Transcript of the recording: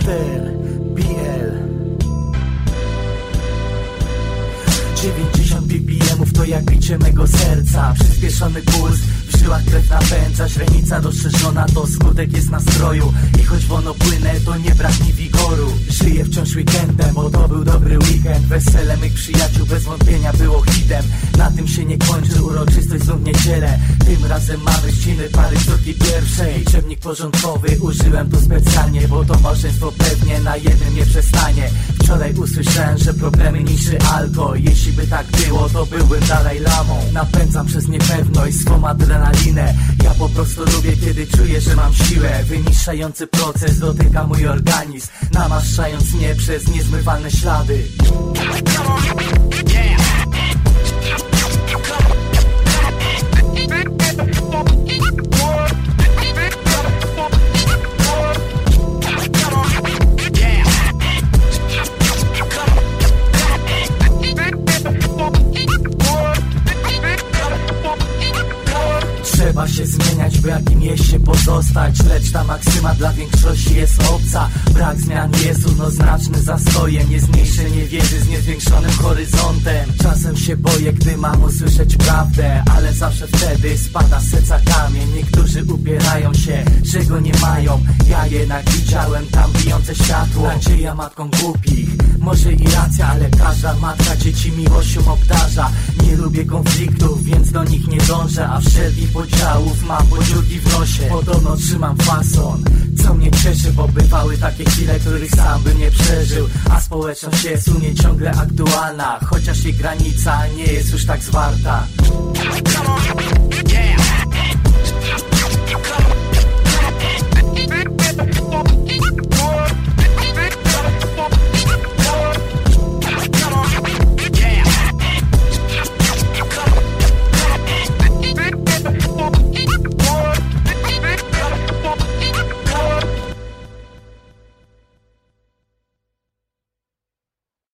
Master BL 90 BPMów to jak bicie mego serca. Przyspieszony puls, w żyłach krew napędza. Źrenica rozszerzona to skutek jest nastroju. I choć wono płynę to nie brak mi wigoru. Żyję wciąż weekendem, bo to był dobry weekend. Wesele mych przyjaciół bez wątpienia było hitem. Na tym się nie kończy uroczystość znów niedzielę Tym razem mamy ściny pary córki pierwszej. Ciemnik porządkowy użyłem tu specjalnie Bo to małżeństwo pewnie na jednym nie przestanie. Wczoraj usłyszałem, że problemy niszczy alko. Jeśli by tak było, to byłbym dalej lamą. Napędzam przez niepewność swą adrenalinę. Ja po prostu lubię, kiedy czuję, że mam siłę. Wyniszczający proces dotyka mój organizm Namaszczając mnie przez niezmywalne ślady Trzeba się zmieniać, by jakim się pozostać. Lecz ta maksyma dla większości jest obca. Brak zmian jest równoznaczny zastojem. Nie zmniejszy niewierzy z niezwiększonym horyzontem. Czasem się boję, gdy mam usłyszeć prawdę Ale zawsze wtedy spada z serca kamień. Niektórzy upierają się, że go nie mają. Ja jednak widziałem tam bijące światło. Nadzieja matką głupich. Może i racja, ale każda matka dzieci miłością obdarza. Nie lubię konfliktów, więc do nich nie dążę A wszelkich podziałów mam podziurki w nosie Podobno trzymam fason, co mnie cieszy Bo bywały takie chwile, których sam bym nie przeżył A społeczność jest u mnie ciągle aktualna Chociaż jej granica nie jest już tak zwarta.